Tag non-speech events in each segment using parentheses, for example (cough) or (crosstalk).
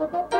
Bye-bye. (laughs)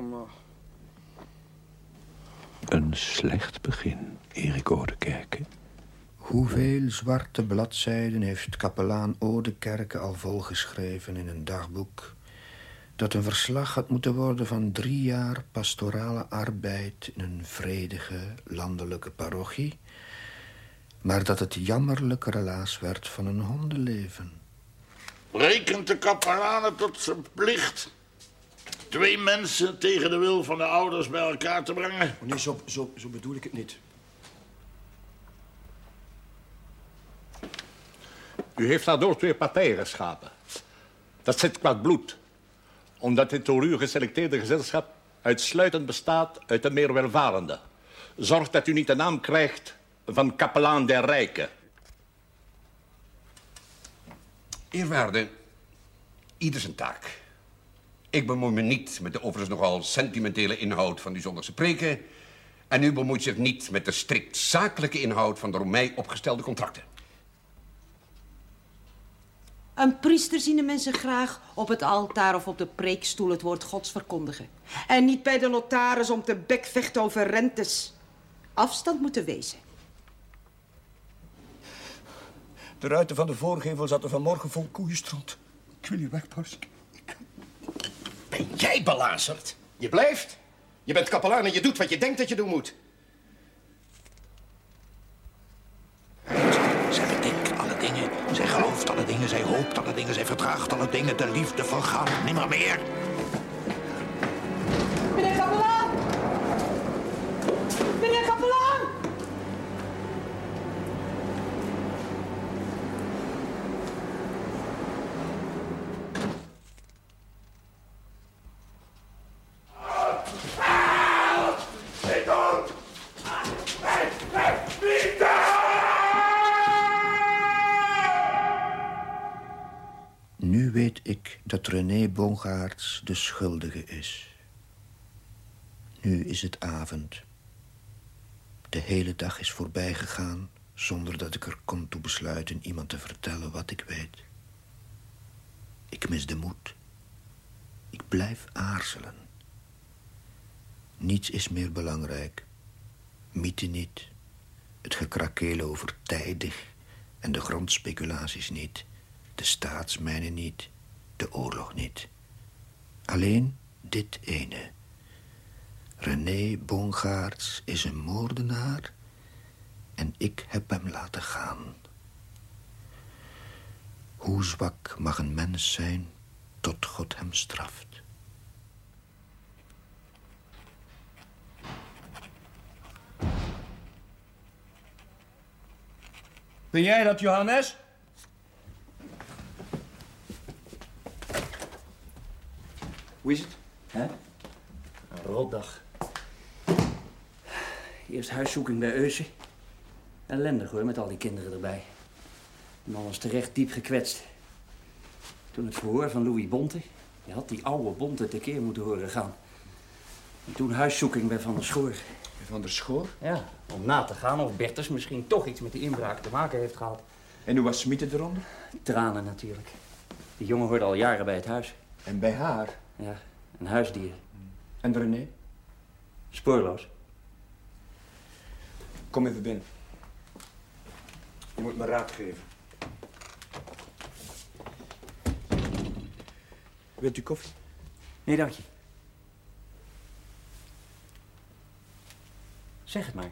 Verdomme. Een slecht begin, Erik Oudekerke. Hoeveel zwarte bladzijden heeft kapelaan Oudekerke al volgeschreven in een dagboek... dat een verslag had moeten worden van drie jaar pastorale arbeid... in een vredige landelijke parochie... maar dat het jammerlijk relaas werd van een hondenleven. Rekent de kapelaan het tot zijn plicht... twee mensen tegen de wil van de ouders bij elkaar te brengen? Nee, zo, zo, zo bedoel ik het niet. U heeft daardoor twee partijen geschapen. Dat zit kwaad bloed. Omdat dit door u geselecteerde gezelschap uitsluitend bestaat uit de meer welvarende. Zorg dat u niet de naam krijgt van kapelaan der rijken. Eerwaarde, ieder zijn taak. Ik bemoei me niet met de overigens nogal sentimentele inhoud van die zondagse preken. En u bemoeit zich niet met de strikt zakelijke inhoud van de door mij opgestelde contracten. Een priester zien de mensen graag op het altaar of op de preekstoel het woord gods verkondigen. En niet bij de notaris om te bekvechten over rentes. Afstand moeten wezen. De ruiten van de voorgevel zaten vanmorgen vol koeienstront. Ik wil hier wegbarsten. Jij belazerd? Je blijft. Je bent kapelaan en je doet wat je denkt dat je doen moet. Zij bedenkt alle dingen, zij gelooft alle dingen, zij hoopt alle dingen, zij verdraagt alle dingen. De liefde vergaat nimmer meer. Nu weet ik dat René Bongaerts de schuldige is. Nu is het avond. De hele dag is voorbij gegaan zonder dat ik er kon toe besluiten iemand te vertellen wat ik weet. Ik mis de moed. Ik blijf aarzelen. Niets is meer belangrijk. Mythe niet. Het gekrakeel over tijdig en de grondspeculaties niet. De staatsmijnen niet. De oorlog niet. Alleen dit ene. René Bongaerts is een moordenaar en ik heb hem laten gaan. Hoe zwak mag een mens zijn tot God hem straft? Ben jij dat, Johannes? Hoe is het? Hè? Een rotdag. Eerst huiszoeking bij Euse. Ellendig hoor, met al die kinderen erbij. De man was terecht diep gekwetst. Toen het verhoor van Louis Bonte. Je had die oude Bonte tekeer moeten horen gaan. En toen huiszoeking bij Van der Schoor. Van der Schoor? Ja, om na te gaan of Bertus misschien toch iets met die inbraak te maken heeft gehad. En hoe was Smieten eronder? Tranen natuurlijk. Die jongen hoorde al jaren bij het huis. En bij haar? Ja, een huisdier. En René? Spoorloos. Kom even binnen. Je moet me raad geven. Wilt u koffie? Nee, dank je. Zeg het maar.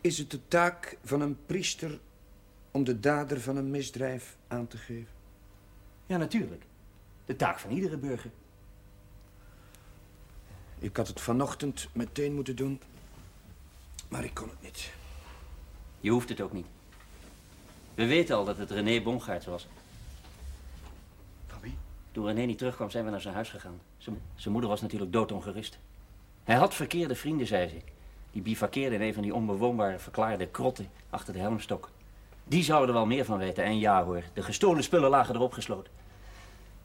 Is het de taak van een priester om de dader van een misdrijf aan te geven? Ja, natuurlijk. De taak van iedere burger. Ik had het vanochtend meteen moeten doen, maar ik kon het niet. Je hoeft het ook niet. We weten al dat het René Bongaerts was. Van wie? Toen René niet terugkwam, zijn we naar zijn huis gegaan. Zijn, zijn moeder was natuurlijk doodongerust. Hij had verkeerde vrienden, zei ze. Die bivakkeerden in een van die onbewoonbare verklaarde krotten achter de helmstok. Die zouden er wel meer van weten. En ja hoor, de gestolen spullen lagen erop gesloten.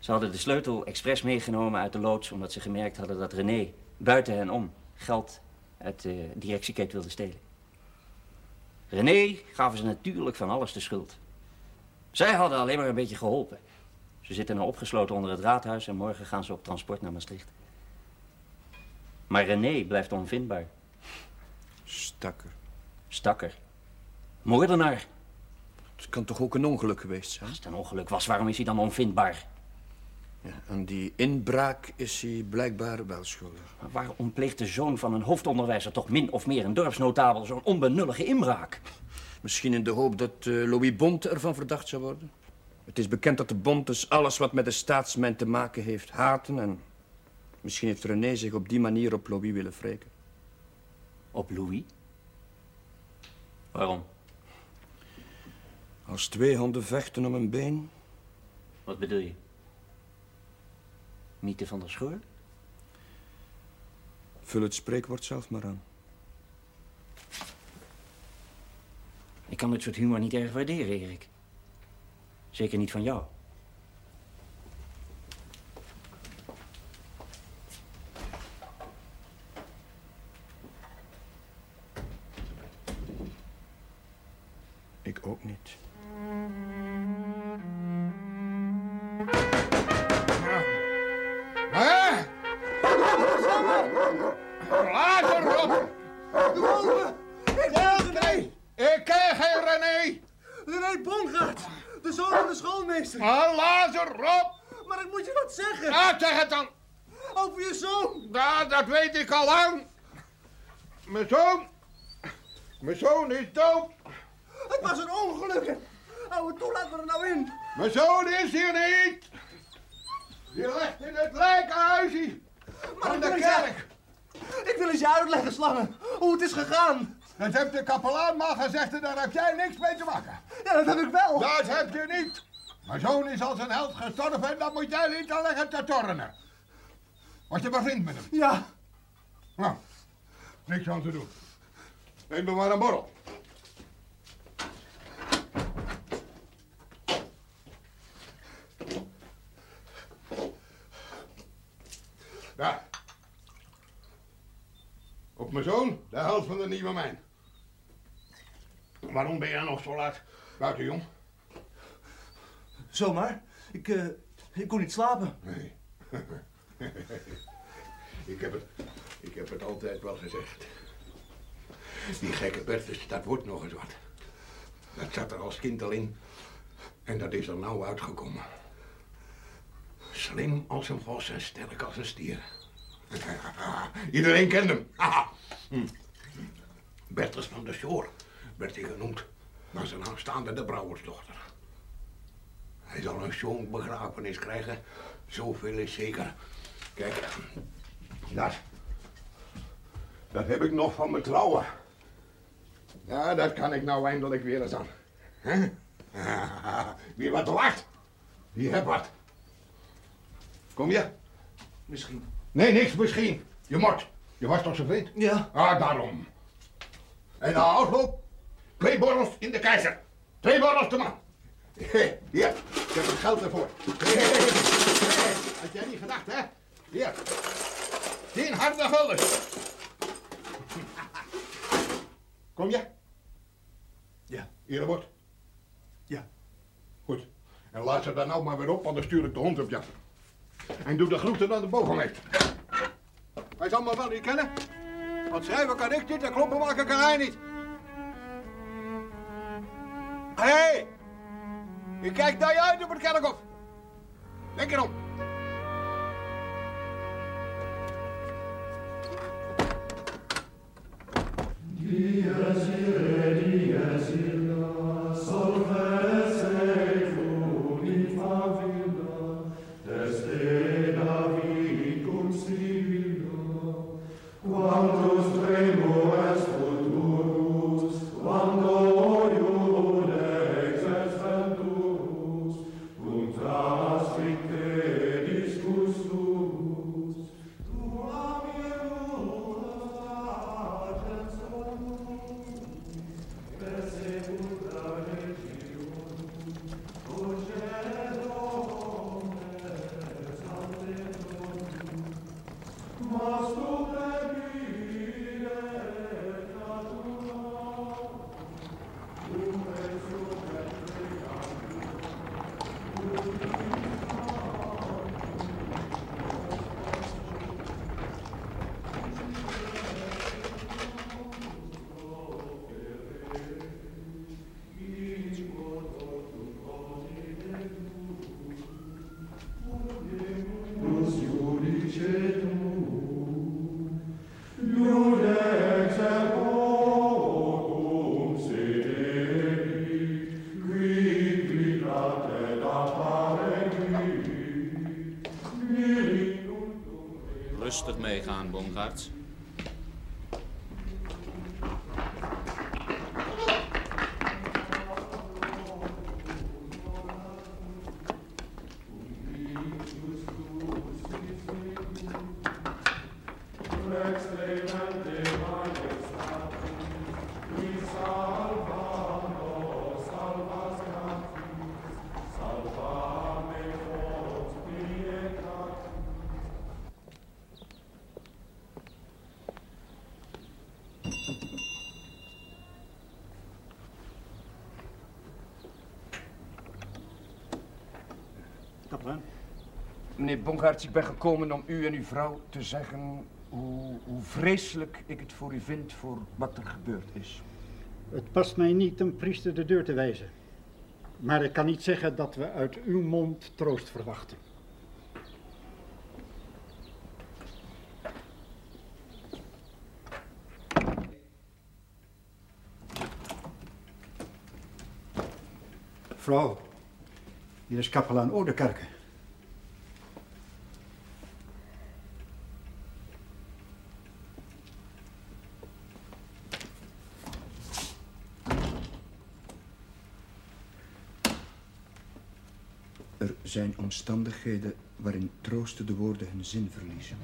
Ze hadden de sleutel expres meegenomen uit de loods... omdat ze gemerkt hadden dat René buiten hen om geld uit de directieketen wilde stelen. René gaven ze natuurlijk van alles de schuld. Zij hadden alleen maar een beetje geholpen. Ze zitten nu opgesloten onder het raadhuis en morgen gaan ze op transport naar Maastricht. Maar René blijft onvindbaar. Stakker. Stakker. Moordenaar. Het kan toch ook een ongeluk geweest zijn? Als het een ongeluk was, waarom is hij dan onvindbaar? Ja, aan die inbraak is hij blijkbaar wel schuldig. Maar waarom pleegt de zoon van een hoofdonderwijzer toch min of meer een dorpsnotabel zo'n onbenullige inbraak? Misschien in de hoop dat eh, Louis Bonte ervan verdacht zou worden. Het is bekend dat de Bontes alles wat met de staatsmijn te maken heeft haten... en misschien heeft René zich op die manier op Louis willen wreken. Op Louis? Waarom? Als twee honden vechten om een been... Wat bedoel je? Miete van der Schoor? Vul het spreekwoord zelf maar aan. Ik kan dit soort humor niet erg waarderen, Erik. Zeker niet van jou. Bevriend met hem? Ja. Nou, niks aan te doen. Neem me maar een borrel. Daar. Op mijn zoon, de helft van de nieuwe mijn. Waarom ben jij nog zo laat buiten, jong? Zomaar. Ik, eh, ik kon niet slapen. Nee. (laughs) ik, heb het, ik heb het altijd wel gezegd. Die gekke Bertus, dat wordt nog eens wat. Dat zat er als kind al in. En dat is er nou uitgekomen. Slim als een vos en sterk als een stier. (laughs) Iedereen kent hem. (laughs) Hm. Bertus van de Shore werd hij genoemd. Maar zijn aanstaande de brouwersdochter. Hij zal een zo'n begrafenis krijgen. Zoveel is zeker. Kijk, dat. Dat heb ik nog van mijn trouwen. Ja, dat kan ik nou eindelijk weer eens aan. Hè? (laughs) Wie wat lacht, die heeft wat. Kom je? Misschien. Nee, niks misschien. Je moet. Je was toch zo vriend? Ja. Ah, daarom. En na afloop, twee borrels in de keizer. Twee borrels te man. Hier, ik heb het geld ervoor. Had jij niet gedacht, hè? Hier. Tien harde gulden. Kom je? Ja. Hier wordt. Ja. Goed. En laat ze dan nou maar weer op, want dan stuur ik de hond op je. En doe de groeten aan de bovenmeester. Hij zal me wel niet kennen. Want schrijven kan ik niet en kloppen maken kan hij niet. Hé! Hey, ik kijk naar je uit op het kerkhof. Lekker op. Rustig Meneer Bongaerts, ik ben gekomen om u en uw vrouw te zeggen hoe, hoe vreselijk ik het voor u vind voor wat er gebeurd is. Het past mij niet een priester de deur te wijzen. Maar ik kan niet zeggen dat we uit uw mond troost verwachten. Vrouw, hier is kapelaan Oudekerke. Er zijn omstandigheden waarin troostende woorden hun zin verliezen.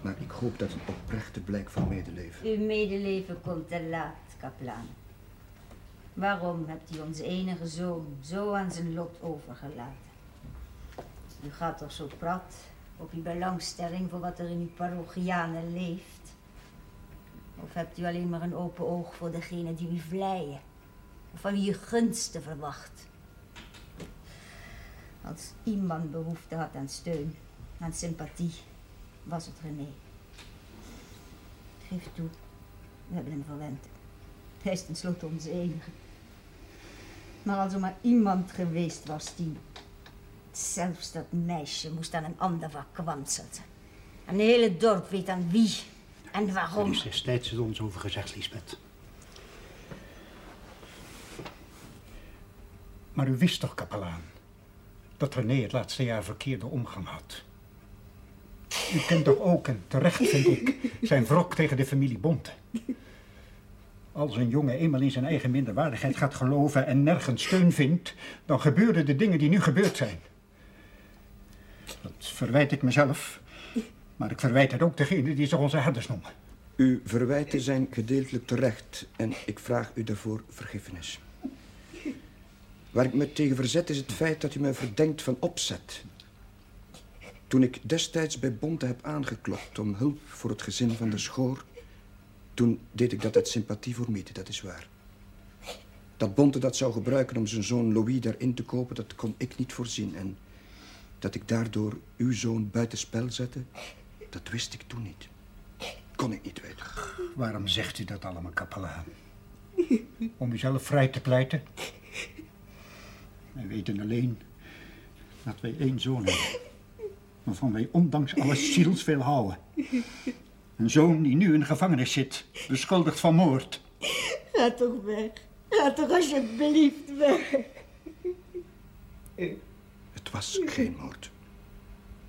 Maar ik hoop dat een oprechte blijk van medeleven. Uw medeleven komt te laat, kaplaan. Waarom hebt u ons enige zoon zo aan zijn lot overgelaten? U gaat toch zo prat op uw belangstelling voor wat er in uw parochianen leeft? Of hebt u alleen maar een open oog voor degene die u vleien? Of van wie u gunsten verwacht? Als iemand behoefte had aan steun, aan sympathie, was het René. Geef toe, we hebben hem verwend. Hij is tenslotte onze enige. Maar als er maar iemand geweest was die... Zelfs dat meisje moest aan een ander verkwanseld. Een hele dorp weet aan wie en waarom. Er is destijds het ons over gezegd, Lisbeth. Maar u wist toch, kapelaan, dat René het laatste jaar verkeerde omgang had. U kent toch ook, en terecht vind ik, zijn wrok tegen de familie Bonte. Als een jongen eenmaal in zijn eigen minderwaardigheid gaat geloven en nergens steun vindt, dan gebeuren de dingen die nu gebeurd zijn. Dat verwijt ik mezelf, maar ik verwijt het ook degene die zich onze herders noemen. Uw verwijten zijn gedeeltelijk terecht en ik vraag u daarvoor vergiffenis. Waar ik me tegen verzet is het feit dat u mij verdenkt van opzet. Toen ik destijds bij Bonte heb aangeklopt om hulp voor het gezin van de schoor, toen deed ik dat uit sympathie voor Miete, dat is waar. Dat Bonte dat zou gebruiken om zijn zoon Louis daarin te kopen, dat kon ik niet voorzien. En dat ik daardoor uw zoon buitenspel zette, dat wist ik toen niet. Kon ik niet weten. Waarom zegt u dat allemaal, kapelaan? Om uzelf vrij te pleiten? Wij weten alleen Dat wij één zoon hebben. Waarvan wij ondanks alles zielsveel houden. Een zoon die nu in de gevangenis zit, beschuldigd van moord. Ga toch weg. Ga toch alsjeblieft weg. Het was geen moord.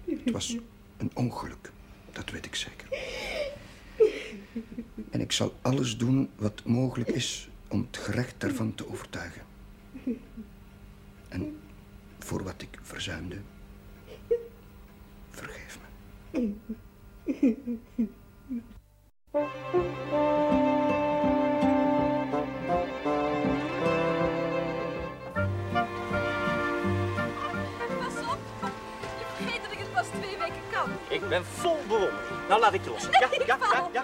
Het was een ongeluk. Dat weet ik zeker. En ik zal alles doen wat mogelijk is om het gerecht daarvan te overtuigen. En voor wat ik verzuimde, vergeef me. Pas op. Je vergeet dat ik het pas twee weken kan. Ik ben vol bewondering. Nou, laat ik je los. Ja, Nee, ja, ja, ja.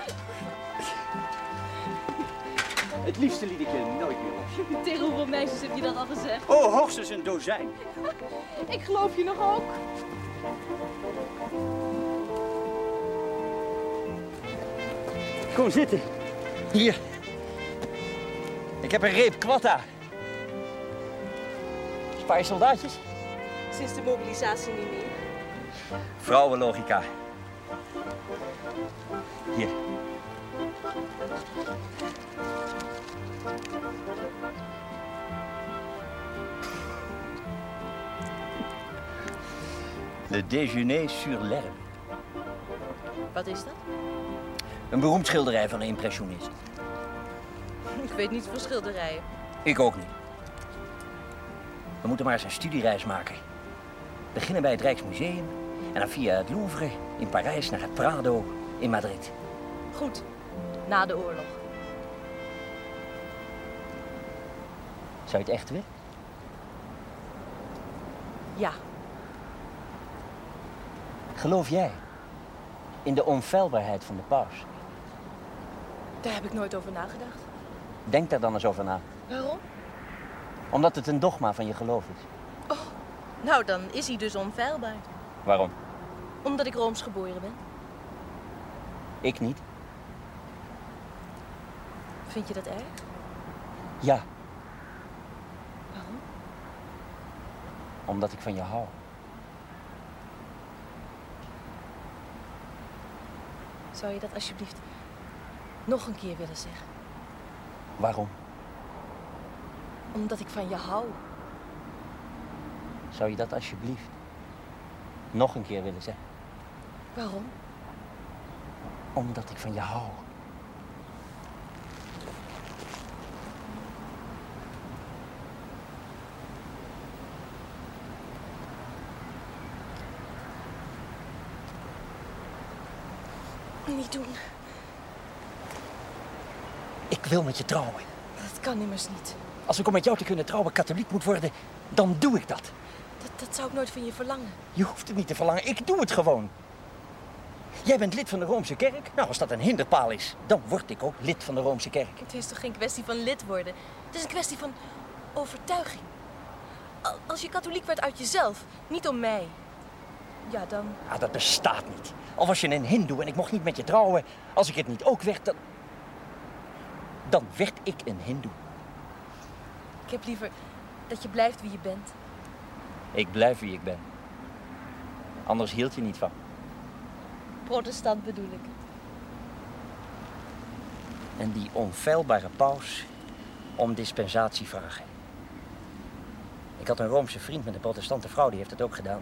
Het liefste liet ik je nooit meer los. Tegen hoeveel meisjes heb je dat al gezegd? Oh, hoogstens een dozijn. Ik geloof je nog ook. Kom zitten. Hier. Ik heb een reep kwatta. Spaar je soldaatjes? Sinds de mobilisatie niet meer. Vrouwenlogica. Hier. Le déjeuner sur l'herbe. Wat is dat? Een beroemd schilderij van een impressionist. (laughs) Ik weet niet van schilderijen. Ik ook niet. We moeten maar eens een studiereis maken. Beginnen bij het Rijksmuseum en dan via het Louvre in Parijs naar het Prado in Madrid. Goed. Na de oorlog. Zou je het echt willen? Ja. Geloof jij in de onfeilbaarheid van de paus? Daar heb ik nooit over nagedacht. Denk daar dan eens over na. Waarom? Omdat het een dogma van je geloof is. Nou, dan is hij dus onfeilbaar. Waarom? Omdat ik Rooms geboren ben. Ik niet. Vind je dat erg? Ja, Waarom? omdat ik van je hou. Zou je dat alsjeblieft nog een keer willen zeggen? Waarom? Omdat ik van je hou. Zou je dat alsjeblieft nog een keer willen zeggen? Waarom? Omdat ik van je hou. Niet doen. Ik wil met je trouwen. Dat kan immers niet. Als ik om met jou te kunnen trouwen katholiek moet worden, dan doe ik dat. Dat, dat zou ik nooit van je verlangen. Je hoeft het niet te verlangen, ik doe het gewoon. Jij bent lid van de Roomse kerk? Nou, als dat een hinderpaal is, dan word ik ook lid van de Roomse kerk. Het is toch geen kwestie van lid worden? Het is een kwestie van overtuiging. Al- Als je katholiek werd uit jezelf, niet om mij. Ja, dan... Ah, dat bestaat niet. Al was je een hindoe en ik mocht niet met je trouwen, als ik het niet ook werd, dan... Dan werd ik een hindoe. Ik heb liever dat je blijft wie je bent. Ik blijf wie ik ben. Anders hield je niet van. Protestant bedoel ik. En die onfeilbare paus om dispensatie vragen. Ik had een Roomse vriend met een protestante vrouw, die heeft het ook gedaan.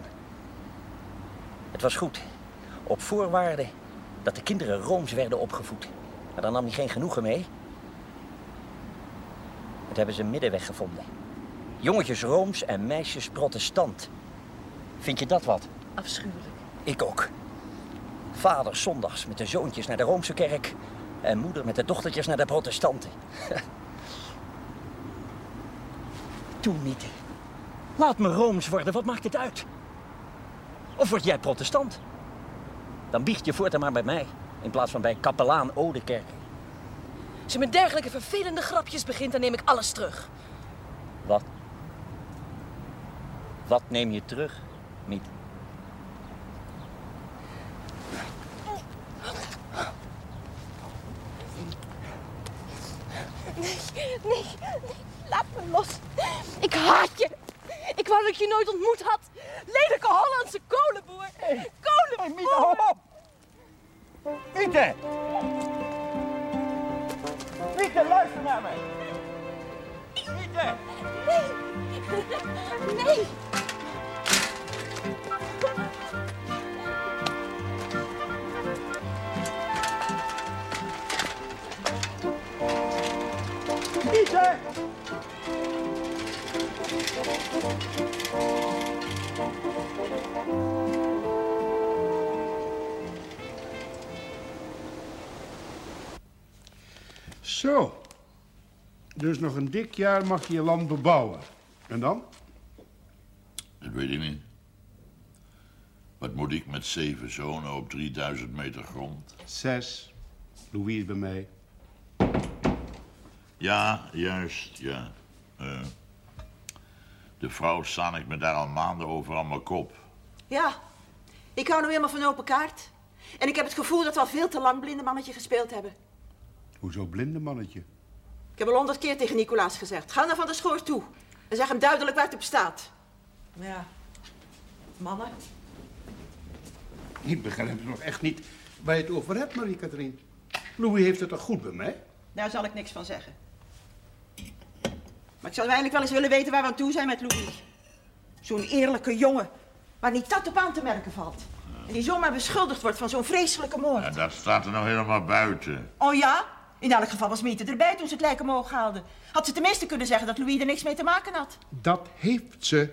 Het was goed. Op voorwaarde dat de kinderen Rooms werden opgevoed. Maar daar nam hij geen genoegen mee. Het hebben ze een middenweg gevonden. Jongetjes Rooms en meisjes protestant. Vind je dat wat? Afschuwelijk. Ik ook. Vader zondags met de zoontjes naar de Roomse kerk. En moeder met de dochtertjes naar de protestanten. (laughs) Toen niet. Laat me Rooms worden, wat maakt het uit? Of word jij protestant? Dan biecht je voortaan maar bij mij. In plaats van bij kapelaan Odekerk. Als je met dergelijke vervelende grapjes begint, dan neem ik alles terug. Wat? Wat neem je terug, Miet? Nee, nee, nee. Laat me los. Ik haat je. Ik wou dat ik je nooit ontmoet had. Lelijke Hollandse kolenboer. Kolenboer. Hey, Miete, hou op. Miete. Miete, luister naar mij. Miete. Nee. Nee. Miete. Zo. Dus nog een dik jaar mag je je land bebouwen. En dan? Dat weet ik niet. Wat moet ik met zeven zonen op 3000 meter grond? Zes. Louis is bij mij. Ja, juist, ja. Eh, de vrouw staan ik me daar al maanden over aan mijn kop. Ja, ik hou nu helemaal van open kaart. En ik heb het gevoel dat we al veel te lang blinde mannetje gespeeld hebben. Hoezo blinde mannetje? Ik heb al honderd keer tegen Nicolaas gezegd. Ga naar Van der Schoor toe. En zeg hem duidelijk waar het op staat. Maar ja, mannen. Ik begrijp nog echt niet waar je het over hebt, Marie-Catherine. Louis heeft het toch goed bij mij? Daar zal ik niks van zeggen. Maar ik zou eigenlijk wel eens willen weten waar we aan toe zijn met Louis. Zo'n eerlijke jongen, waar niet dat op aan te merken valt. En die zomaar beschuldigd wordt van zo'n vreselijke moord. Ja, dat staat er nog helemaal buiten. Oh ja? In elk geval was Miete erbij toen ze het lijk omhoog haalden. Had ze tenminste kunnen zeggen dat Louis er niks mee te maken had. Dat heeft ze.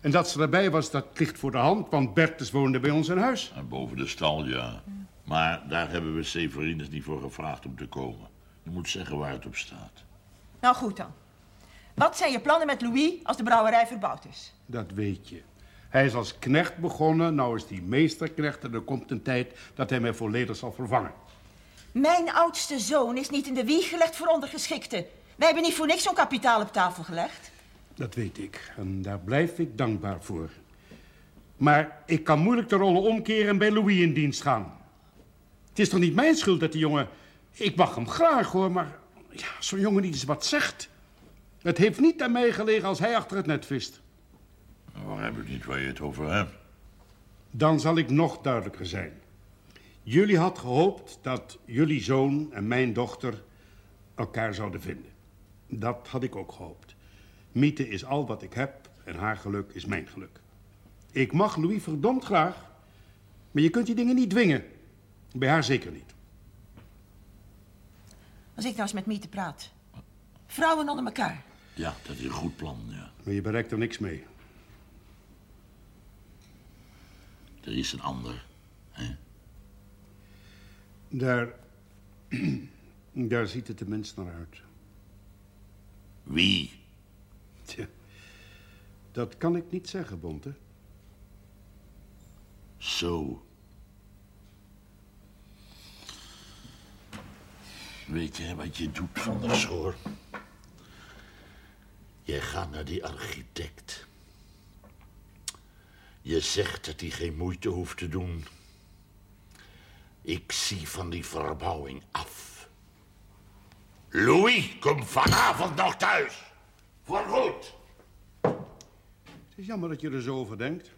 En dat ze erbij was, dat ligt voor de hand, want Bertus woonde bij ons in huis. En boven de stal, ja. Maar daar hebben we Severinus niet voor gevraagd om te komen. Je moet zeggen waar het op staat. Nou goed dan. Wat zijn je plannen met Louis als de brouwerij verbouwd is? Dat weet je. Hij is als knecht begonnen, nou is hij meesterknecht... en er komt een tijd dat hij mij volledig zal vervangen. Mijn oudste zoon is niet in de wieg gelegd voor ondergeschikte. Wij hebben niet voor niks zo'n kapitaal op tafel gelegd. Dat weet ik. En daar blijf ik dankbaar voor. Maar ik kan moeilijk de rollen omkeren en bij Louis in dienst gaan. Het is toch niet mijn schuld dat die jongen... Ik mag hem graag, hoor, maar... Ja, zo'n jongen die eens wat zegt. Het heeft niet aan mij gelegen als hij achter het net vist. Maar heb ik niet waar je het over hebt? Dan zal ik nog duidelijker zijn. Jullie had gehoopt dat jullie zoon en mijn dochter elkaar zouden vinden. Dat had ik ook gehoopt. Miete is al wat ik heb en haar geluk is mijn geluk. Ik mag Louis verdomd graag, maar je kunt die dingen niet dwingen. Bij haar zeker niet. Als ik nou eens met Miete praat. Vrouwen onder elkaar. Ja, dat is een goed plan, ja. Maar je bereikt er niks mee. Er is een ander. Hè? Daar, (clears throat) daar ziet het tenminste naar uit. Wie? Tja, dat kan ik niet zeggen, Bonte. Zo. Weet je wat je doet, Van der Schoor? Jij gaat naar die architect. Je zegt dat hij geen moeite hoeft te doen. Ik zie van die verbouwing af. Louis, kom vanavond nog thuis. Voorgoed. Het is jammer dat je er zo over denkt.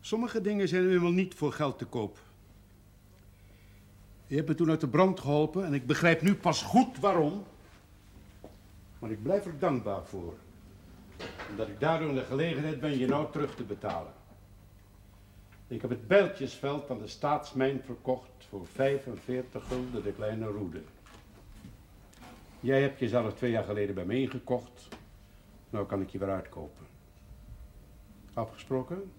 Sommige dingen zijn helemaal niet voor geld te koop. Je hebt me toen uit de brand geholpen en ik begrijp nu pas goed waarom. Maar ik blijf er dankbaar voor. Omdat ik daardoor in de gelegenheid ben je nou terug te betalen. Ik heb het Bijltjesveld aan de staatsmijn verkocht voor 45 gulden de kleine roede. Jij hebt jezelf twee jaar geleden bij me ingekocht. Nou kan ik je weer uitkopen. Afgesproken?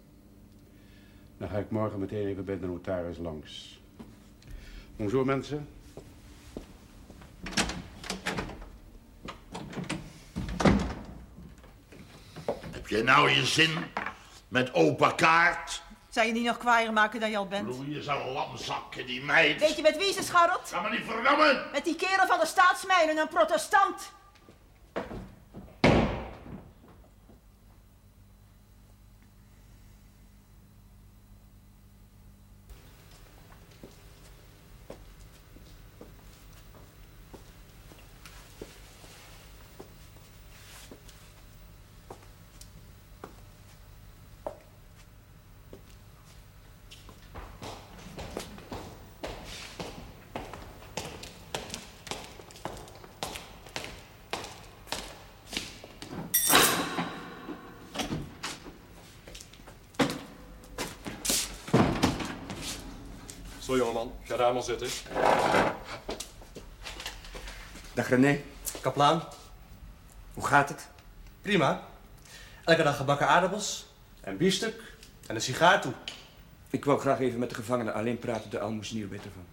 Dan ga ik morgen meteen even bij de notaris langs. Bonjour mensen. Heb je nou je zin met open kaart? Zou je niet nog kwaaier maken dan je al bent? Louis is een lamzakken, die meid. Weet je met wie ze scharrelt? Ga maar niet verdammen! Met die kerel van de staatsmijnen, een protestant. Zo, jongeman. Ga daar maar zitten. Dag René. Kaplaan. Hoe gaat het? Prima. Elke dag gebakken aardappels en biefstuk en een sigaar toe. Ik wou graag even met de gevangene alleen praten, de aalmoezenier weet ervan.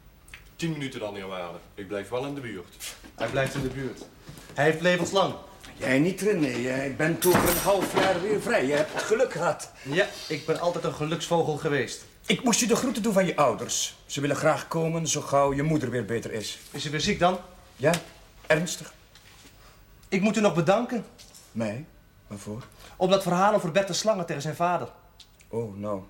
Tien minuten dan, eerwaarde. Ik blijf wel in de buurt. Hij blijft in de buurt. Hij heeft levenslang. Jij niet, René. Jij bent over een half jaar weer vrij. Je hebt geluk gehad. Ja, ik ben altijd een geluksvogel geweest. Ik moest je de groeten doen van je ouders. Ze willen graag komen zo gauw je moeder weer beter is. Is ze weer ziek dan? Ja, ernstig. Ik moet u nog bedanken. Mij? Waarvoor? Om dat verhaal over Bert de Slangen tegen zijn vader. Oh, nou.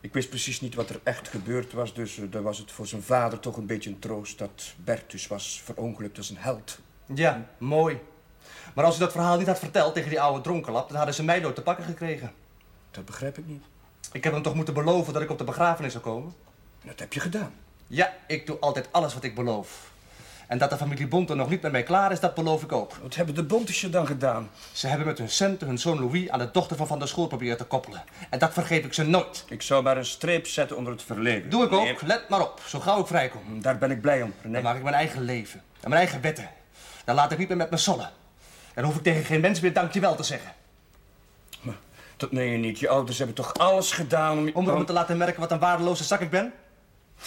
Ik wist precies niet wat er echt gebeurd was, dus uh, dan was het voor zijn vader toch een beetje een troost dat Bertus was verongelukt als een held. Ja, mooi. Maar als u dat verhaal niet had verteld tegen die oude dronkenlap, dan hadden ze mij nooit te pakken gekregen. Dat begrijp ik niet. Ik heb hem toch moeten beloven dat ik op de begrafenis zou komen? Dat heb je gedaan. Ja, ik doe altijd alles wat ik beloof. En dat de familie Bonte nog niet met mij klaar is, dat beloof ik ook. Wat hebben de Bontes je dan gedaan? Ze hebben met hun centen hun zoon Louis aan de dochter van Van der School proberen te koppelen. En dat vergeef ik ze nooit. Ik zou maar een streep zetten onder het verleden. Doe ik ook. Let maar op. Zo gauw ik vrijkom. Daar ben ik blij om, René. Dan maak ik mijn eigen leven. En mijn eigen wetten. Dan laat ik niet meer met me sollen. Dan hoef ik tegen geen mens meer dankjewel te zeggen. Dat meen je niet. Je ouders hebben toch alles gedaan om... Om me te laten merken wat een waardeloze zak ik ben?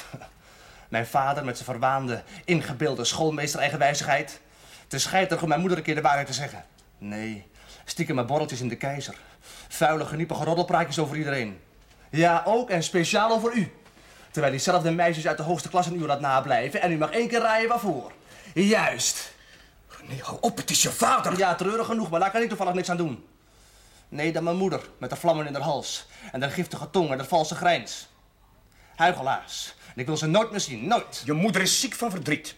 (laughs) Mijn vader met zijn verwaande, ingebeelde schoolmeester eigenwijzigheid. Te scheiterig om mijn moeder een keer de waarheid te zeggen. Nee, stiekem mijn borreltjes in de keizer. Vuile, geniepige roddelpraatjes over iedereen. Ja, ook en speciaal over u. Terwijl diezelfde meisjes uit de hoogste klas een uur laat nablijven en u mag één keer raaien waarvoor. Juist. Nee, hou op, het is je vader. Ja, treurig genoeg, maar daar kan ik toevallig niks aan doen. Nee, dan mijn moeder, met de vlammen in haar hals. En de giftige tong en de valse grijns. Huigelaars. En ik wil ze nooit meer zien, nooit. Je moeder is ziek van verdriet.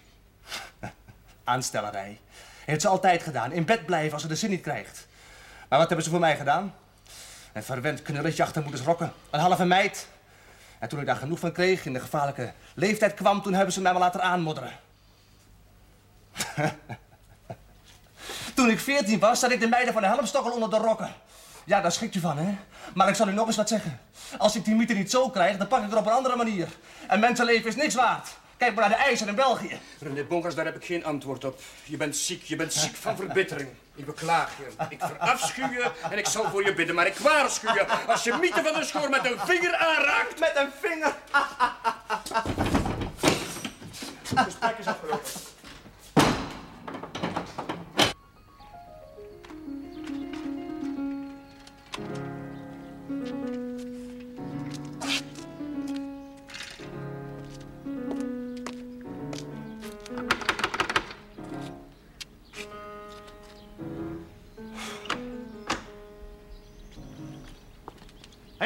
(laughs) Aanstellerij. Heeft ze altijd gedaan. In bed blijven als ze de zin niet krijgt. Maar wat hebben ze voor mij gedaan? Een verwend knulletje achter moeders rokken. Een halve meid. En toen ik daar genoeg van kreeg, in de gevaarlijke leeftijd kwam, toen hebben ze mij maar laten aanmodderen. (laughs) toen ik veertien was, zat ik de meiden van de helmstokkel onder de rokken. Ja, daar schikt u van, hè? Maar ik zal u nog eens wat zeggen. Als ik die mythe niet zo krijg, dan pak ik er op een andere manier. En mensenleven is niks waard. Kijk maar naar de ijzer in België. René Bonkers, daar heb ik geen antwoord op. Je bent ziek, je bent ziek van verbittering. Ik beklaag je. Ik verafschuw je en ik zal voor je bidden. Maar ik waarschuw je, als je mythe van de schoor met een vinger aanraakt... Met een vinger? Het gesprek is afgelopen.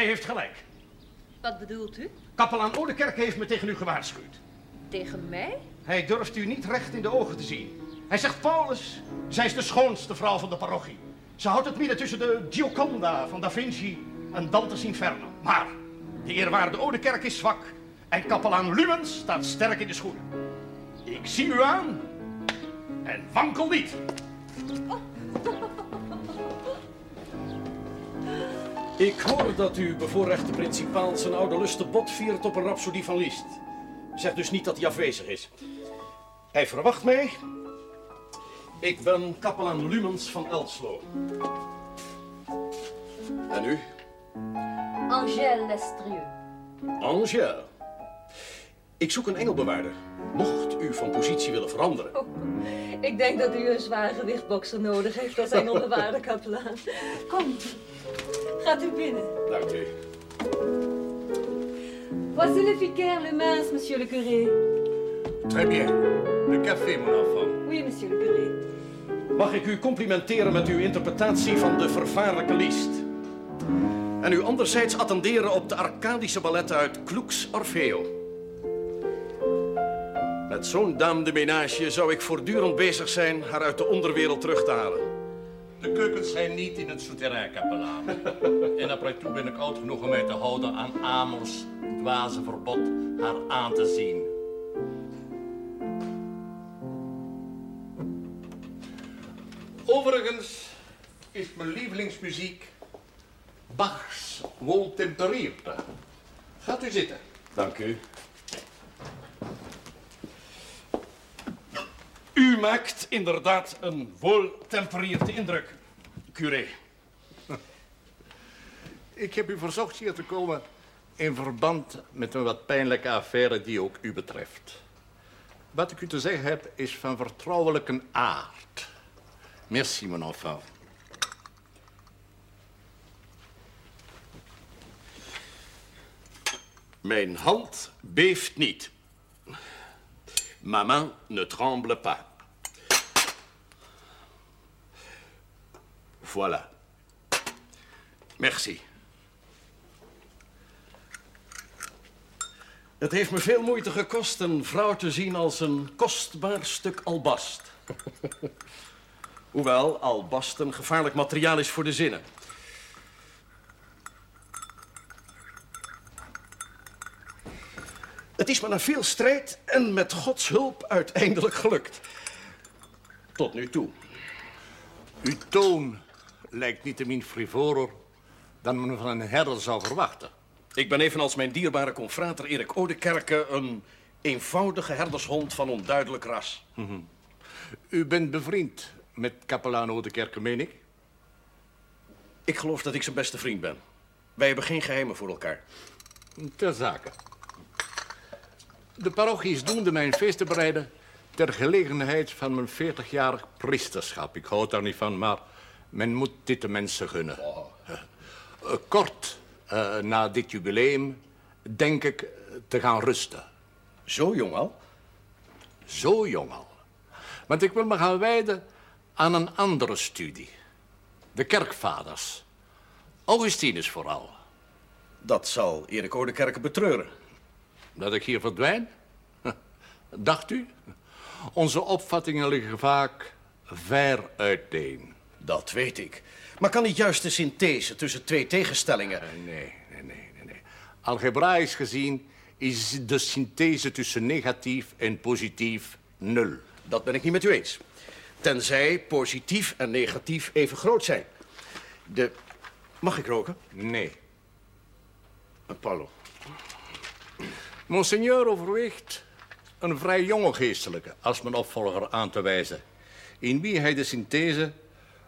Hij heeft gelijk. Wat bedoelt u? Kapelaan Oudekerk heeft me tegen u gewaarschuwd. Tegen mij? Hij durft u niet recht in de ogen te zien. Hij zegt, Paulus, zij is de schoonste vrouw van de parochie. Ze houdt het midden tussen de Gioconda van Da Vinci en Dante's Inferno. Maar de eerwaarde Oudekerk is zwak en kapelaan Lumens staat sterk in de schoenen. Ik zie u aan en wankel niet. Ik hoor dat u bevoorrechte principaal zijn oude lusten bot viert op een rhapsodie van Liszt. Zeg dus niet dat hij afwezig is. Hij verwacht mij. Ik ben kapelaan Lumens van Elslo. En u? Angèle Lestrieux. Angèle. Ik zoek een engelbewaarder. Mocht u van positie willen veranderen. Ik denk dat u een zwaar gewichtbokser nodig heeft als engelbewaarder (laughs) kapelaan. Kom, gaat u binnen. Dank u. Voici le vicaire, le mince, monsieur le curé. Très bien. Le café, mon enfant. Oui, monsieur le curé. Mag ik u complimenteren met uw interpretatie van de vervaarlijke Liszt? En u anderzijds attenderen op de Arcadische balletten uit Kloeks Orfeo. Met zo'n dame de ménage zou ik voortdurend bezig zijn haar uit de onderwereld terug te halen. De keukens zijn niet in het souterrain, kapelaan. en après toe ben ik oud genoeg om mij te houden aan Amers dwaze verbod haar aan te zien. Overigens is mijn lievelingsmuziek Bachs Wohltemperierte. Gaat u zitten. Dank u. maakt inderdaad een weltempereerde indruk, curé. (laughs) Ik heb u verzocht hier te komen in verband met een wat pijnlijke affaire die ook u betreft. Wat ik u te zeggen heb is van vertrouwelijke aard. Merci, mon enfant. Mijn hand beeft niet. Ma main ne tremble pas. Voilà. Merci. Het heeft me veel moeite gekost een vrouw te zien als een kostbaar stuk albast. (laughs) Hoewel albast een gevaarlijk materiaal is voor de zinnen. Het is me na veel strijd en met Gods hulp uiteindelijk gelukt. Tot nu toe. Uw toon lijkt niet te min frivoler dan men van een herder zou verwachten. Ik ben evenals mijn dierbare confrater Erik Oudekerke een eenvoudige herdershond van onduidelijk ras. Mhm. U bent bevriend met kapelaan Oudekerke, meen ik? Ik geloof dat ik zijn beste vriend ben. Wij hebben geen geheimen voor elkaar. Ter zake. De parochie is doende mijn feest te bereiden ter gelegenheid van mijn 40-jarig priesterschap. Ik houd daar niet van, maar men moet dit de mensen gunnen. Eh, kort eh, na dit jubileum denk ik te gaan rusten. Zo jong al? Zo jong al. Want ik wil me gaan wijden aan een andere studie. De kerkvaders. Augustinus vooral. Dat zal Erik Oudekerke betreuren. Dat ik hier verdwijn? (laughs) Dacht u? Onze opvattingen liggen vaak ver uiteen. Dat weet ik. Maar kan niet juist de synthese tussen twee tegenstellingen... Nee, nee, nee, nee. nee. Algebraisch gezien is de synthese tussen negatief en positief nul. Dat ben ik niet met u eens. Tenzij positief en negatief even groot zijn. De... Mag ik roken? Nee. Pardon. Monseigneur overweegt een vrij jonge geestelijke als mijn opvolger aan te wijzen. In wie hij de synthese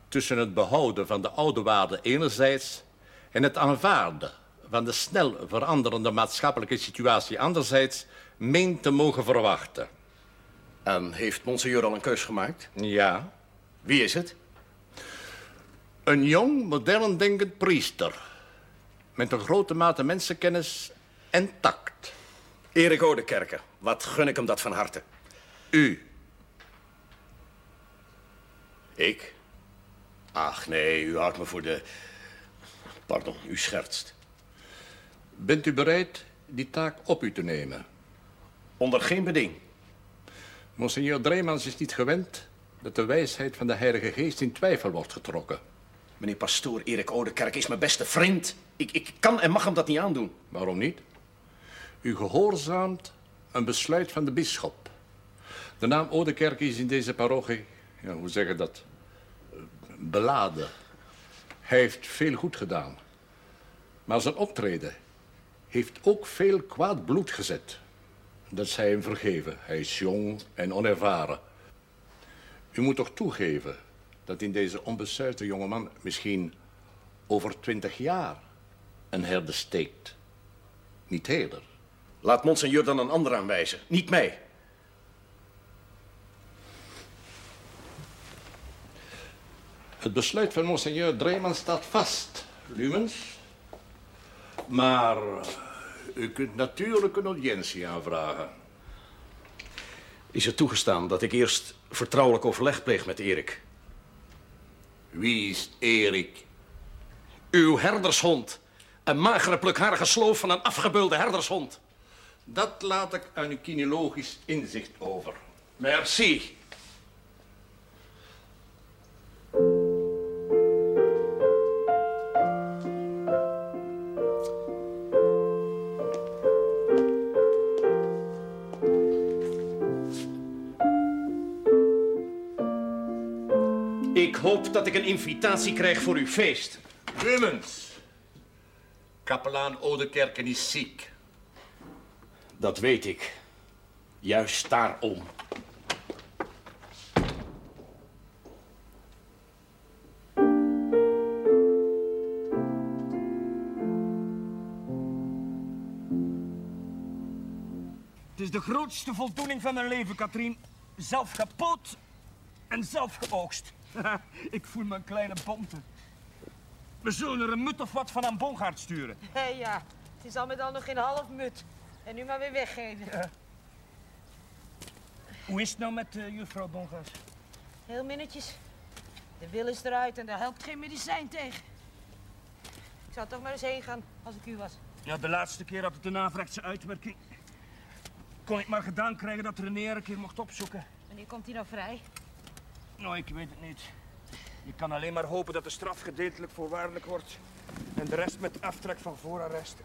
tussen het behouden van de oude waarden enerzijds en het aanvaarden van de snel veranderende maatschappelijke situatie anderzijds meent te mogen verwachten. En heeft monseigneur al een keus gemaakt? Ja. Wie is het? Een jong, modern denkend priester. Met een grote mate mensenkennis en tact. Erik Oudekerke, wat gun ik hem dat van harte. U. Ik? Ach nee, u houdt me voor de... Pardon, u schertst. Bent u bereid die taak op u te nemen? Onder geen beding. Monseigneur Dreemans is niet gewend dat de wijsheid van de Heilige Geest in twijfel wordt getrokken. Meneer pastoor Erik Oudekerk is mijn beste vriend. Ik, ik kan en mag hem dat niet aandoen. Waarom niet? U gehoorzaamt een besluit van de bisschop. De naam Oudekerk is in deze parochie, ja, hoe zeg je dat, beladen. Hij heeft veel goed gedaan. Maar zijn optreden heeft ook veel kwaad bloed gezet. Dat zij hem vergeven. Hij is jong en onervaren. U moet toch toegeven dat in deze onbesuisde jongeman misschien over twintig jaar een herder steekt. Niet eerder. Laat monseigneur dan een ander aanwijzen, niet mij. Het besluit van monseigneur Dreeman staat vast, Lumens. Maar eh, u kunt natuurlijk een audiëntie aanvragen. Is het toegestaan dat ik eerst vertrouwelijk overleg pleeg met Erik? Wie is Erik? Uw herdershond. Een magere plukharige sloof van een afgebeulde herdershond. Dat laat ik aan uw kinologisch inzicht over. Merci. Ik hoop dat ik een invitatie krijg voor uw feest. Rumens. Kapelaan Oudekerken is ziek. Dat weet ik. Juist daarom. Het is de grootste voldoening van mijn leven, Katrien. Zelf kapot en zelf geoogst. (laughs) ik voel mijn kleine bonte. We zullen er een mut of wat van aan Bongaard sturen. Hey, ja, het is al met al nog geen half mut. En nu maar weer weggeven. Hoe is het nou met eh, juffrouw? Heel minnetjes. De wil is eruit en daar helpt geen medicijn tegen. Ik zou toch maar eens heen gaan als ik u was. Ja, de laatste keer had het een averechtse uitwerking. Kon ik maar gedaan krijgen dat René er een keer mocht opzoeken. Wanneer komt hij nou vrij? Nou, ik weet het niet. Je kan alleen maar hopen dat de straf gedeeltelijk voorwaardelijk wordt. En de rest met aftrek van voorarrest.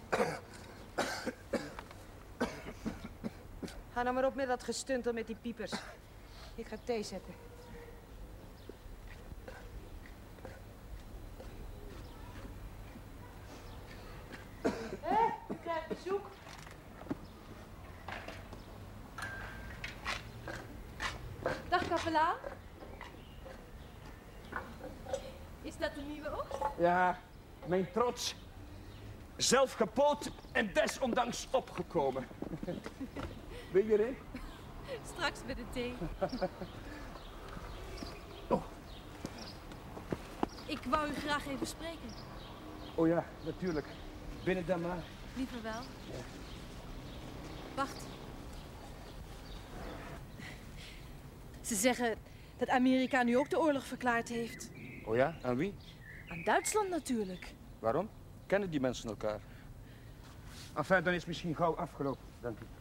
Ga nou maar op met dat gestuntel met die piepers. Ik ga thee zetten. Hé, u krijgt bezoek. Dag kapelaan. Is dat de nieuwe oogst? Ja, mijn trots. Zelf gepoot en desondanks opgekomen. (laughs) Wil je erin? Straks met de thee. (laughs) Ik wou u graag even spreken. Oh ja, natuurlijk. Binnen dan maar. Liever wel. Wacht. Ze zeggen dat Amerika nu ook de oorlog verklaard heeft. Oh ja, aan wie? Aan Duitsland natuurlijk. Waarom? Kennen die mensen elkaar? Enfin, dan is het misschien gauw afgelopen. Dank u.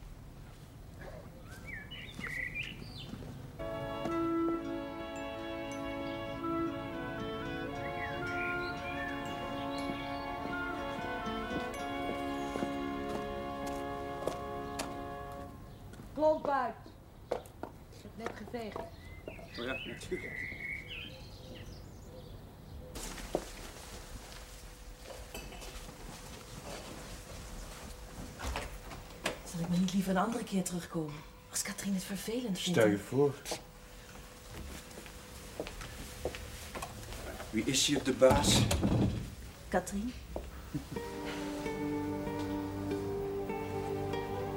andere keer terugkomen? Als Katrien het vervelend vindt. Stel je voor. Wie is hier de baas? Katrien?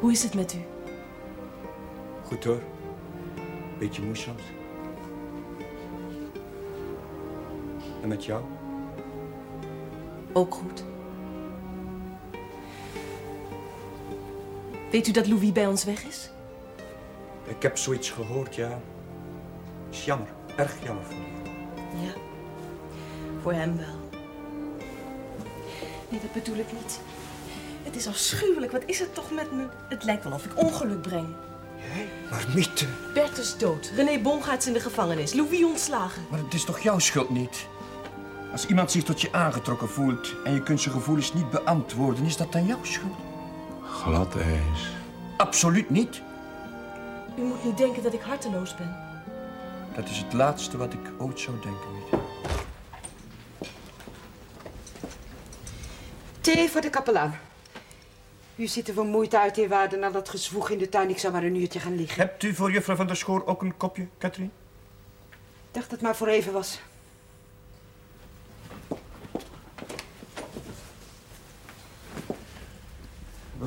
Hoe is het met u? Goed hoor. Beetje moe soms. En met jou? Ook goed. Weet u dat Louis bij ons weg is? Ik heb zoiets gehoord, ja. Is jammer. Erg jammer voor je. Ja, voor hem wel. Nee, dat bedoel ik niet. Het is afschuwelijk. Wat is het toch met me? Het lijkt wel of ik ongeluk breng. Maar Miete. Bert is dood. René Bongaerts in de gevangenis. Louis ontslagen. Maar het is toch jouw schuld niet? Als iemand zich tot je aangetrokken voelt en je kunt zijn gevoelens niet beantwoorden, is dat dan jouw schuld? Glad ijs. Absoluut niet. U moet niet denken dat ik harteloos ben. Dat is het laatste wat ik ooit zou denken, Miete. Thee voor de kapelaan. U ziet er vermoeid uit, eerwaarde, na dat gezwoeg in de tuin. Ik zou maar een uurtje gaan liggen. Hebt u voor juffrouw van der Schoor ook een kopje, Katrien? Ik dacht dat het maar voor even was.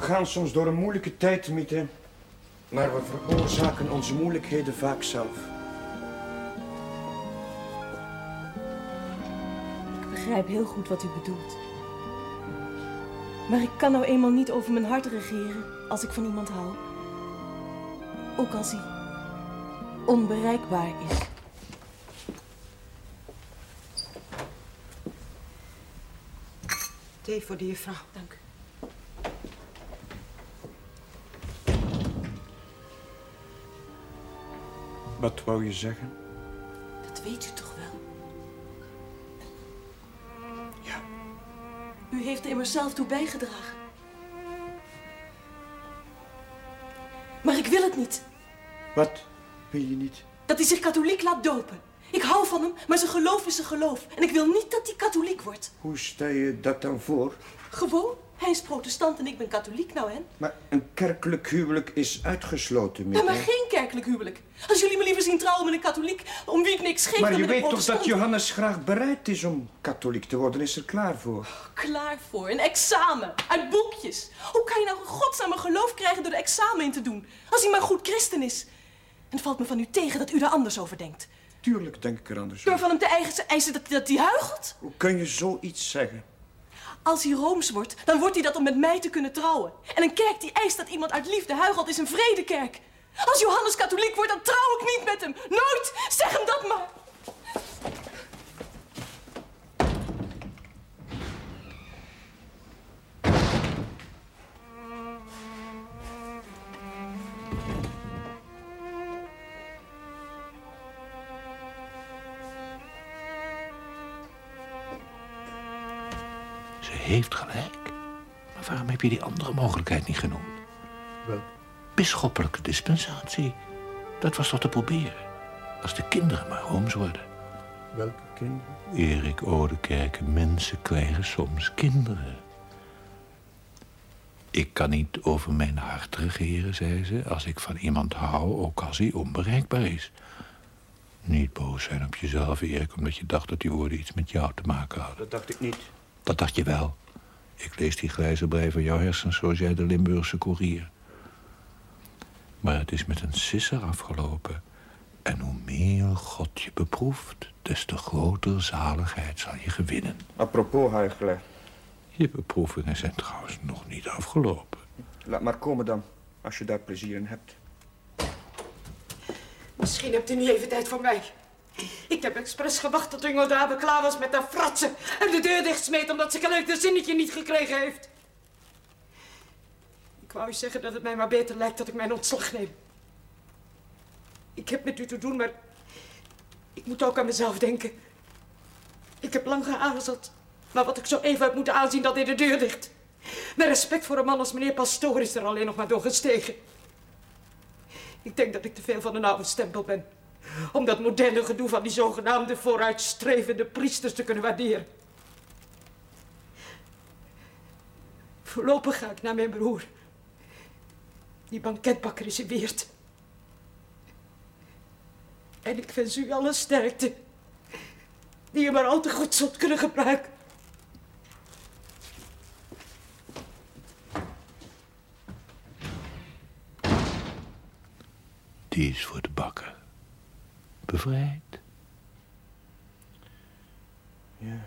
Gaan soms door een moeilijke tijd, Miete. Maar we veroorzaken onze moeilijkheden vaak zelf. Ik begrijp heel goed wat u bedoelt. Maar ik kan nou eenmaal niet over mijn hart regeren als ik van iemand hou. Ook als hij onbereikbaar is. Thee voor de juffrouw. Dank u. Wat wou je zeggen? Dat weet u toch wel? Ja. U heeft er immers zelf toe bijgedragen. Maar ik wil het niet. Wat wil je niet? Dat hij zich katholiek laat dopen. Ik hou van hem, maar zijn geloof is zijn geloof. En ik wil niet dat hij katholiek wordt. Hoe stel je dat dan voor? Gewoon Hij is protestant en ik ben katholiek, nou en? Maar een kerkelijk huwelijk is uitgesloten, Ja, Mieke. maar geen kerkelijk huwelijk. Als jullie me liever zien trouwen met een katholiek, om wie ik niks geef, Maar je weet toch dat. Johannes graag bereid is om katholiek te worden, is er klaar voor. Klaar voor, een examen, uit boekjes. Hoe kan je nou in godsnaam een geloof krijgen door er examen in te doen? Als hij maar goed christen is. En het valt me van u tegen dat u daar anders over denkt. Tuurlijk denk ik er anders Door over. van hem te eigen- eisen dat, dat hij huichelt. Hoe kun je zoiets zeggen? Als hij rooms wordt, dan wordt hij dat om met mij te kunnen trouwen. En een kerk die eist dat iemand uit liefde huichelt is een vredekerk. Als Johannes katholiek wordt, dan trouw ik niet met hem. Nooit! Zeg hem dat maar! Heeft gelijk. Maar waarom heb je die andere mogelijkheid niet genoemd? Wel? Bisschoppelijke dispensatie. Dat was toch te proberen? Als de kinderen maar rooms worden. Welke kinderen? Erik Oudekerke, mensen krijgen soms kinderen. Ik kan niet over mijn hart regeren, zei ze, als ik van iemand hou, ook als hij onbereikbaar is. Niet boos zijn op jezelf, Erik, omdat je dacht dat die woorden iets met jou te maken hadden. Dat dacht ik niet. Dat dacht je wel. Ik lees die grijze brei van jouw hersens zoals jij de Limburgse koerier. Maar het is met een sisser afgelopen. En hoe meer God je beproeft, des te groter zaligheid zal je gewinnen. Apropos huichelen. Je beproevingen zijn trouwens nog niet afgelopen. Laat maar komen dan, als je daar plezier in hebt. Misschien hebt u niet even tijd voor mij. Ik heb expres gewacht tot Ingo Dabe klaar was met haar fratsen en de deur dichtsmeet omdat ze gelijk de zinnetje niet gekregen heeft. Ik wou u zeggen dat het mij maar beter lijkt dat ik mijn ontslag neem. Ik heb met u te doen, maar ik moet ook aan mezelf denken. Ik heb lang geaarzeld, maar wat ik zo even heb moeten aanzien, dat in de deur ligt. Mijn respect voor een man als meneer Pastoor is er alleen nog maar door gestegen. Ik denk dat ik te veel van een oude stempel ben. Om dat moderne gedoe van die zogenaamde vooruitstrevende priesters te kunnen waarderen. Voorlopig ga ik naar mijn broer. Die banketbakker is in. En ik wens u alle sterkte. Die je maar al te goed zult kunnen gebruiken. Die is voor de bakker. Bevrijd. Ja.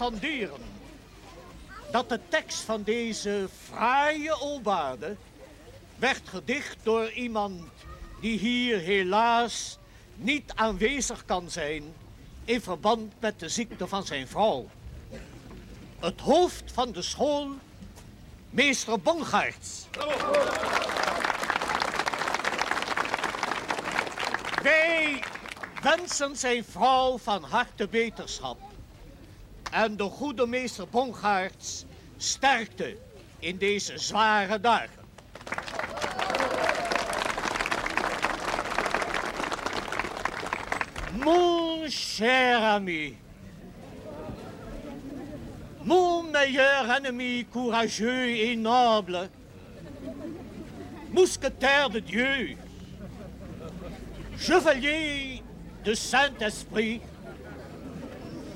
Attenderen dat de tekst van deze fraaie obade werd gedicht door iemand die hier helaas niet aanwezig kan zijn in verband met de ziekte van zijn vrouw. Het hoofd van de school, meester Bongaerts. Wij wensen zijn vrouw van harte beterschap. En de goede meester Bongaerts sterkte in deze zware dagen. Mon cher ami, mon meilleur ennemi courageux et noble, mousquetaire de Dieu, chevalier de Saint-Esprit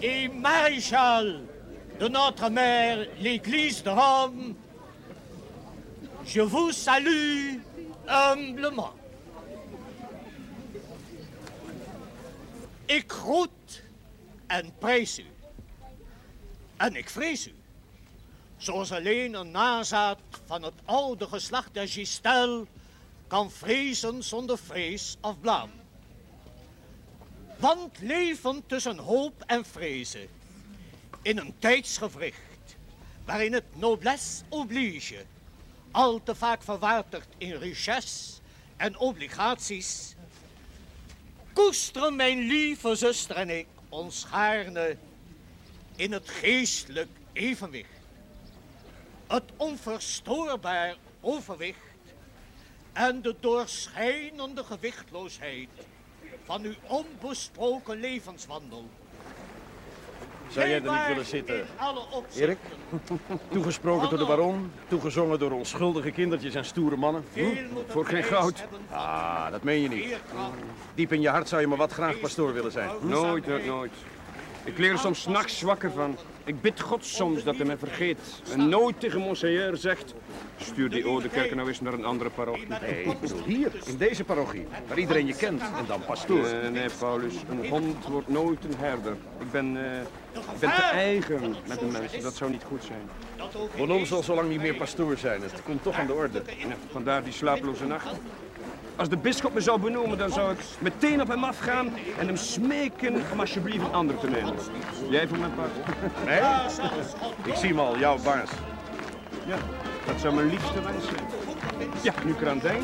et maréchal de notre mère, l'Église de Rome, je vous salue humblement. Ik groet en prijs u. En ik vrees u. Zoals alleen een nazaat van het oude geslacht der Gistel kan vrezen zonder vrees of blaam. Want leven tussen hoop en vrezen in een tijdsgevricht waarin het noblesse oblige al te vaak verwatert in richesse en obligaties, koesteren mijn lieve zuster en ik ons gaarne in het geestelijk evenwicht. Het onverstoorbaar overwicht en de doorschijnende gewichtloosheid van uw onbesproken levenswandel. Zou jij er niet willen zitten? Erik? (laughs) Toegesproken door de baron, toegezongen door onschuldige kindertjes en stoere mannen. Hm? Voor geen goud. Ah, dat meen je niet. Diep in je hart zou je maar wat graag pastoor willen zijn. Nooit, nooit, nooit. Ik leer er soms 's nachts wakker van. Ik bid God soms dat hij me vergeet. En nooit tegen monseigneur zegt... Stuur die oude kerken nou eens naar een andere parochie. Nee, ik bedoel hier, in deze parochie, waar iedereen je kent. En dan pastoor. Nee, nee, Paulus. Een hond wordt nooit een herder. Ik ben, eh, ik ben te eigen met de mensen. Dat zou niet goed zijn. Bonon zal zo lang niet meer pastoor zijn. Het komt toch aan de orde. Ja, vandaar die slapeloze nachten. Als de bisschop me zou benoemen, dan zou ik meteen op hem afgaan en hem smeken om alsjeblieft een ander te nemen. Jij voor mijn part? Nee? Ik zie hem al, jouw baas. Ja, dat zou mijn liefste wens zijn. Ja, nu ik eraan denk,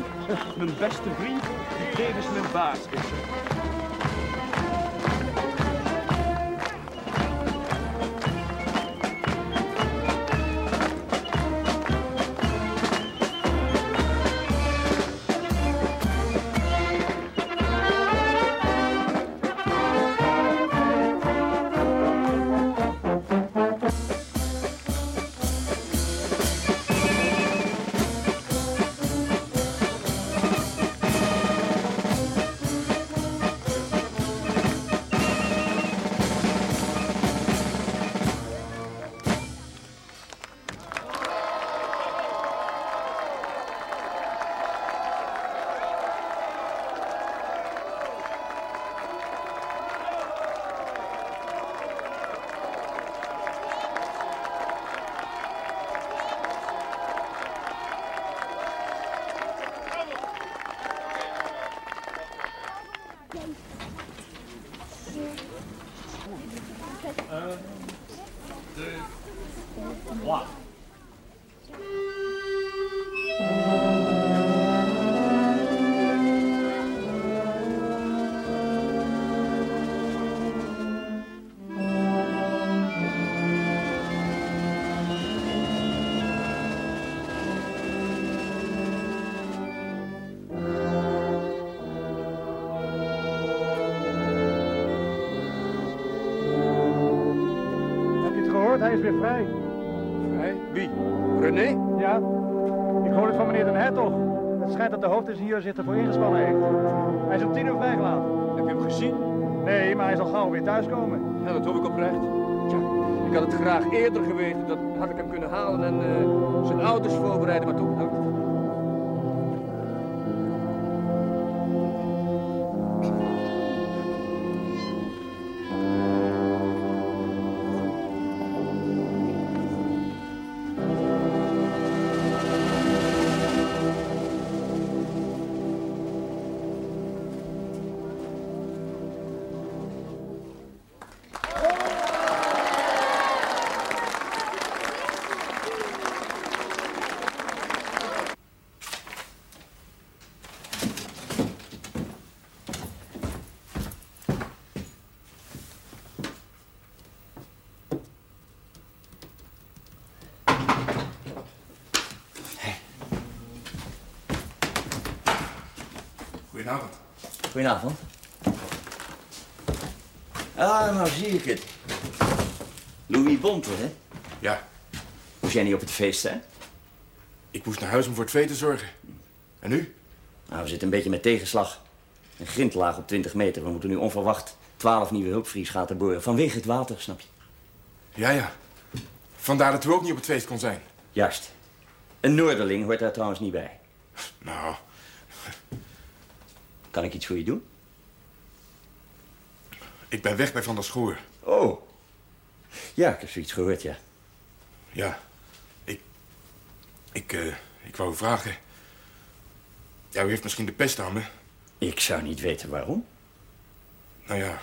mijn beste vriend, die tevens mijn baas is. Is vrij. Vrij? Wie? René? Ja. Ik hoor het van meneer Den Hertog. Het schijnt dat de hoofdingenieur zich ervoor ingespannen heeft. Hij is om tien uur vrijgelaten. Heb je hem gezien? Nee, maar hij zal gauw weer thuiskomen. Ja, dat hoop ik oprecht. Tja, ik had het graag eerder geweten. Dat had ik hem kunnen halen en eh, zijn ouders voorbereiden, maar toch bedankt. Goedenavond. Ah, nou zie ik het. Louis Bonte, hè? Ja. Moest jij niet op het feest, hè? Ik moest naar huis om voor het vee te zorgen. En u? Nou, we zitten een beetje met tegenslag. Een grindlaag op 20 meter. We moeten nu onverwacht 12 nieuwe hulpvriesgaten boren. Vanwege het water, snap je? Ja, ja. Vandaar dat u ook niet op het feest kon zijn. Juist. Een Noorderling hoort daar trouwens niet bij. Nou, Kan ik iets voor je doen? ik ben weg bij Van der Schoor. Oh. Ja, ik heb zoiets gehoord, ja. Ja. Ik... Ik, eh... ik wou u vragen... Ja, u heeft misschien de pest aan me. Ik zou niet weten waarom. Nou ja,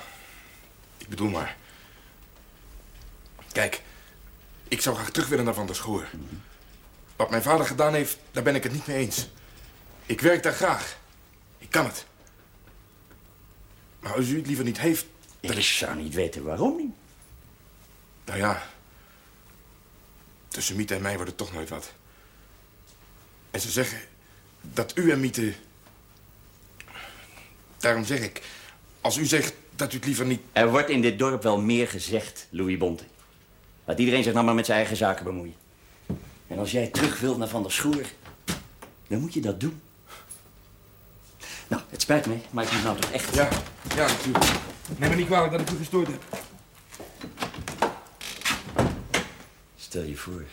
ik bedoel maar. Kijk, ik zou graag terug willen naar Van der Schoor. Wat mijn vader gedaan heeft, daar ben ik het niet mee eens. Ik werk daar graag. Ik kan het. Maar als u het liever niet heeft... Ik zou niet weten waarom niet. Nou ja, tussen Miete en mij wordt het toch nooit wat. En ze zeggen dat u en Miete... Daarom zeg ik, als u zegt dat u het liever niet... Er wordt in dit dorp wel meer gezegd, Louis Bonte. Laat iedereen zich nou maar met zijn eigen zaken bemoeien. En als jij terug wilt naar Van der Schoer, dan moet je dat doen. Nou, het spijt me, maar ik moet nou toch echt... Ja, ja, natuurlijk. Neem me niet kwalijk dat ik u gestoord heb. Stel je voor.